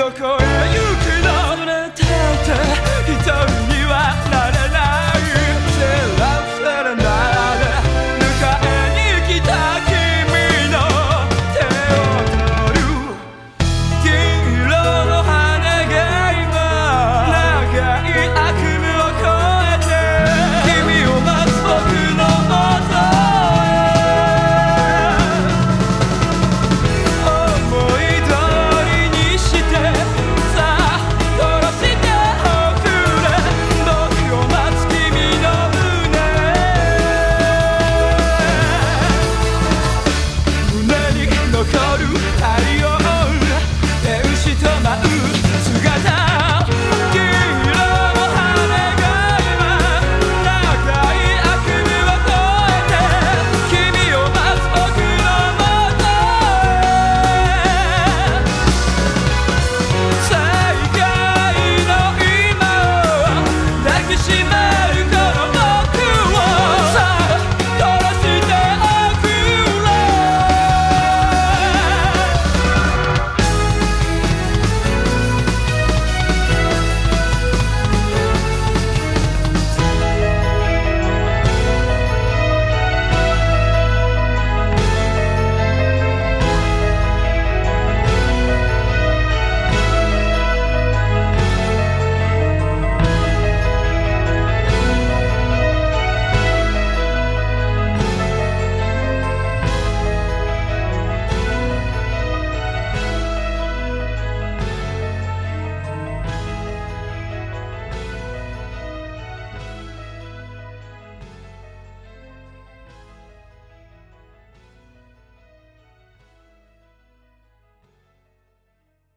the Korean.